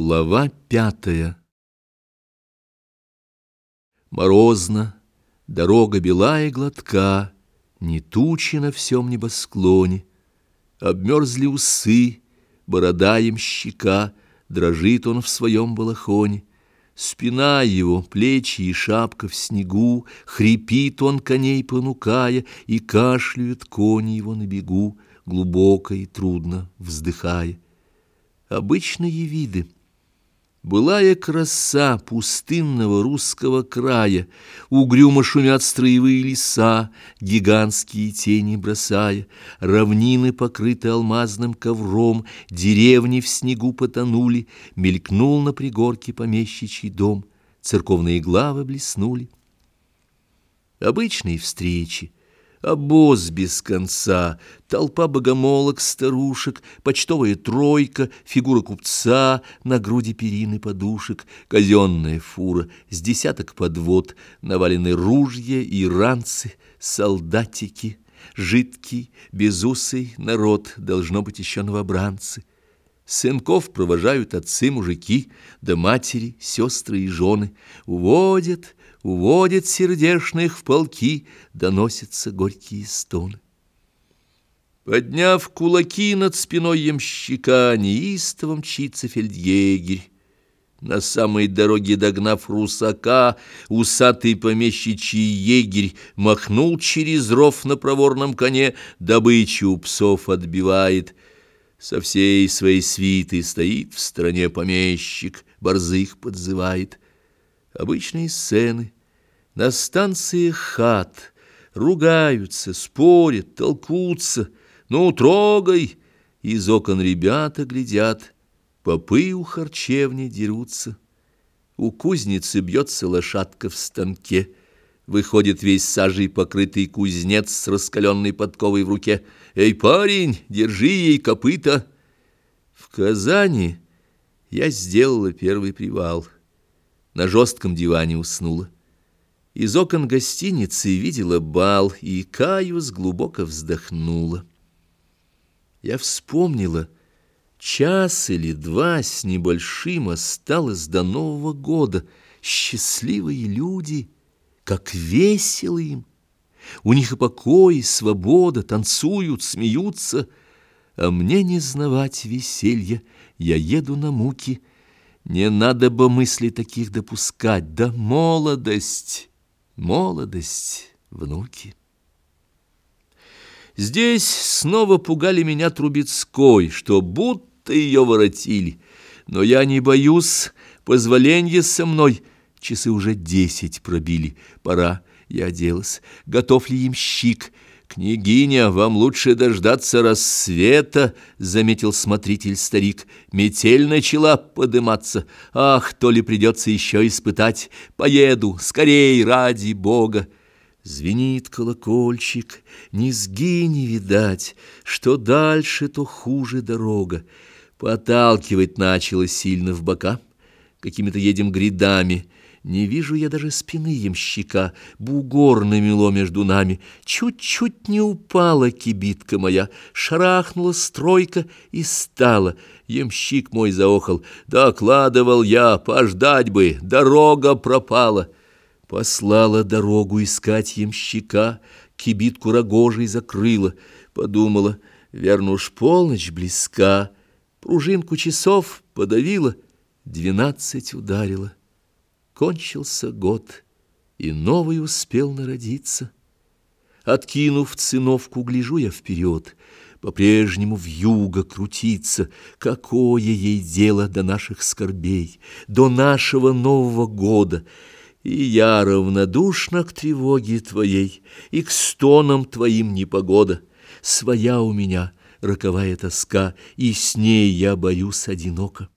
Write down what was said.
Глава пятая Морозно, дорога белая и гладка, Не тучи на всем небосклоне, Обмерзли усы, борода ямщика, Дрожит он в своем балахоне. Спина его, плечи и шапка в снегу, Хрипит он коней понукая, И кашляют кони его на бегу, Глубоко и трудно вздыхая. Обычные виды — Былая краса пустынного русского края, Угрюмо шумят строевые леса, Гигантские тени бросая, Равнины покрыты алмазным ковром, Деревни в снегу потонули, Мелькнул на пригорке помещичий дом, Церковные главы блеснули. Обычные встречи — Обоз без конца, толпа богомолок, старушек, почтовая тройка, фигура купца, на груди перины подушек, казенная фура, с десяток подвод, навалены ружья и ранцы, солдатики, жидкий, безусый народ, должно быть еще новобранцы. Сынков провожают отцы-мужики, да матери, сестры и жены. Уводят, уводят сердешных в полки, доносятся горькие стоны. Подняв кулаки над спиной ямщика, неистово мчится фельдъегерь. На самой дороге догнав русака, усатый помещичий егерь махнул через ров на проворном коне, добычу у псов отбивает — со всей своей свиты стоит в стороне помещик, борзых подзывает. Обычные сцены. На станции хат ругаются, спорят, толкутся. Ну, трогай! Из окон ребята глядят, попы у харчевни дерутся. У кузницы бьется лошадка в станке — Выходит весь сажей покрытый кузнец с раскаленной подковой в руке. «Эй, парень, держи ей копыта!» В Казани я сделала первый привал. На жестком диване уснула. Из окон гостиницы видела бал, и Каюс глубоко вздохнула. Я вспомнила, час или два с небольшим осталось до Нового года. Счастливые люди — как весело им! У них и покой, и свобода, танцуют, смеются, а мне не знавать веселья, я еду на муки. Не надо бы мысли таких допускать, да молодость, молодость, внуки. Здесь снова пугали меня Трубецкой, что будто ее воротили, но я не боюсь, позволенье со мной — Часы уже десять пробили. Пора, я оделась. Готов ли ямщик? «Княгиня, вам лучше дождаться рассвета», — заметил смотритель-старик. «Метель начала подыматься. Ах, то ли придется еще испытать. Поеду, скорей, ради бога». Звенит колокольчик, низги не видать, Что дальше, то хуже дорога. Поталкивать начало сильно в бока. Какими-то едем грядами — не вижу я даже спины ямщика, бугор намело между нами. Чуть-чуть не упала кибитка моя, шарахнула стройка и стала. Ямщик мой заохал, докладывал я, пождать бы, дорога пропала. Послала дорогу искать ямщика, кибитку рогожей закрыла. Подумала, верно уж полночь близка, пружинку часов подавила, двенадцать ударила. Кончился год, и новый успел народиться. Откинув циновку, гляжу я вперед, По-прежнему в юго крутиться. Какое ей дело до наших скорбей, До нашего Нового года? И я равнодушна к тревоге твоей, И к стонам твоим непогода. Своя у меня роковая тоска, И с ней я боюсь одиноко.